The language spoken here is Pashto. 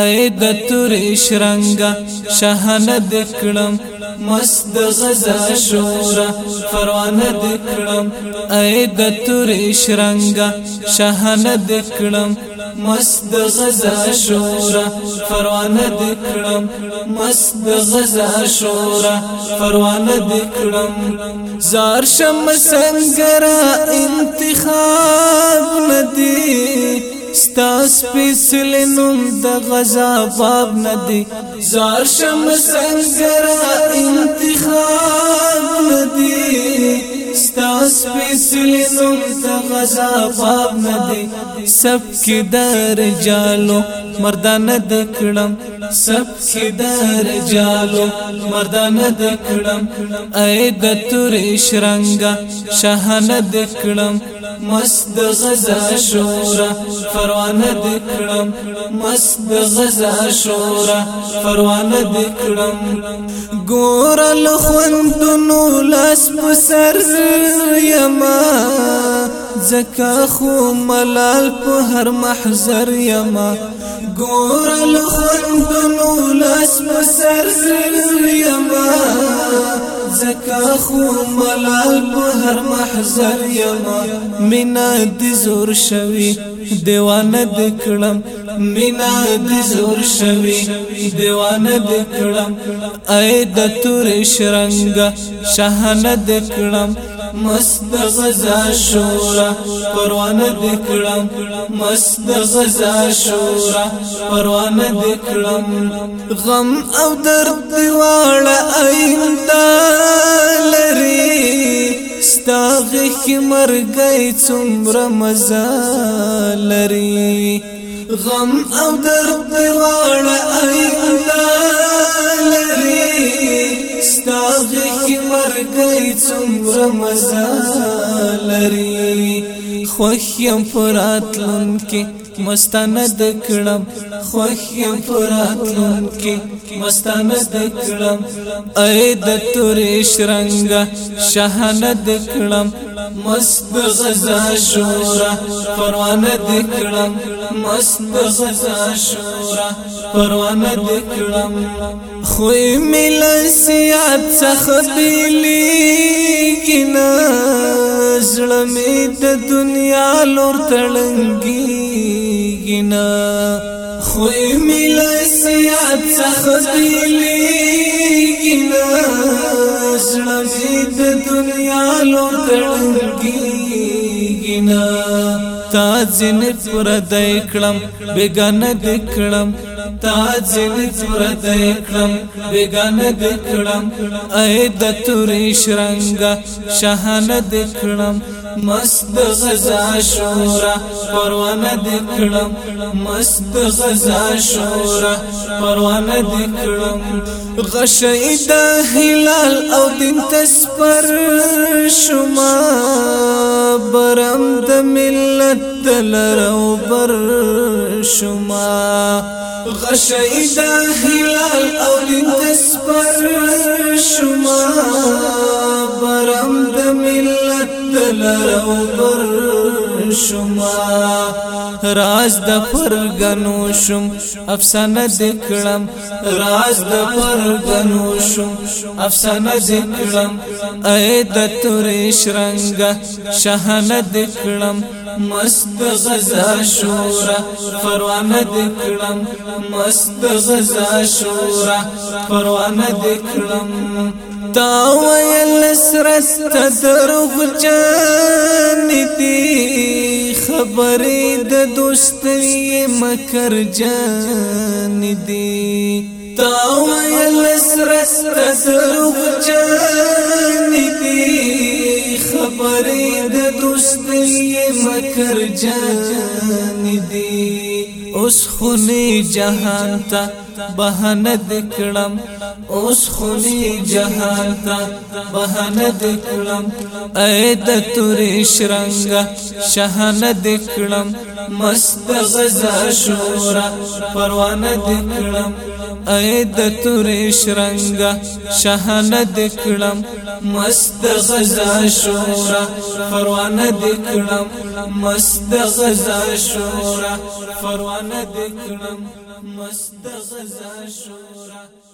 اې د تور شرنګا شاهنه د کړم مست غزا شورا پروانه د کړم اې د تور شرنګا شاهنه د کړم مست غزا شورا پروانه د کړم مست غزا شورا پروانه د کړم زار شم سنگرا انتخاب ندی ستاس پیسل نوم د غزا باب ندی زار شم سنگرا انتخاب ندی ستا سپیسلی نم دا غزا باب ندی سب کی دا رجالو مردان دا کڑم سب کی دا رجالو مردان دا کڑم اے دا تور اشرنگا شہان دا کڑم مست غزا شورا فروان دا کڑم مست غزا شورا فروان دا کڑم گورا لخوندنو لاس پسر یما زکا خو ملال په هر محضر یما ګور الخند نو لاس مسر یما زکا خو ملال په هر محضر یما مینا د زور شوی دیوانه د کړم مینا د زور شوی دیوانه د کړم اې د تور شرنګ شاهنه د کړم مست غزا شورا پروانه دکړم مست غزا شورا پروانه دکړم غم او درد دیواله ایندا لري ستاغه کی مرګي څومره مزه لري غم او درد دیواله ایندا لري لګي څومره مزه لري خوخیم پراتلن کې مستند کړم خوخیم پراتلن کې مستند کړم اې د تورې شرنګ شهند کړم مست غزا شورا پروانه دکړم مست غزا شورا پروانه دکړم خو مل سیات تخبیلی کنا زړه مې د دنیا لور تړنګي کنا خو مل سیات تخبیلی گینا زړه دې د دنیا لور تړل گینا تا ځین پر دای کړم بیگانه دې کړم تا ځین پر دای کړم بیگانه دې کړم اې د تورې شرنګ شاهانه دې کړم مست غزا شورا پروا مد کړم مست غزا شورا پروا مد کړم غشید هلال او دین تسپر شما برم د ملت دلرو بر شما غشید هلال او دین تسپر شما برم د ملت لرو پر شما راز د پرګنو شم افسانه دکړم راز د پرګنو شم افسانه دکړم اې د تورې شرنګ شهنه دکړم مست غزا شورا پروانه دکړم مست غزا شورا پروانه دکړم تا ویل سرست دروغ جان دی خبرې د دوستۍ مکر جان دی تا ویل سرست دروغ جان دی خبرې د دوستۍ مکر جان دی اوس خو نه جهان ته بهانه دکړم اوس خولي جهان ته بهانه دکړم اې د تورې شرنګ شهانه دکړم مست غزا شورا پروانه دکړم اې د تورې شرنګا شهانه دکړم مست غزا شورا پروانه دکړم مست غزا شورا پروانه دکړم مست غزا شورا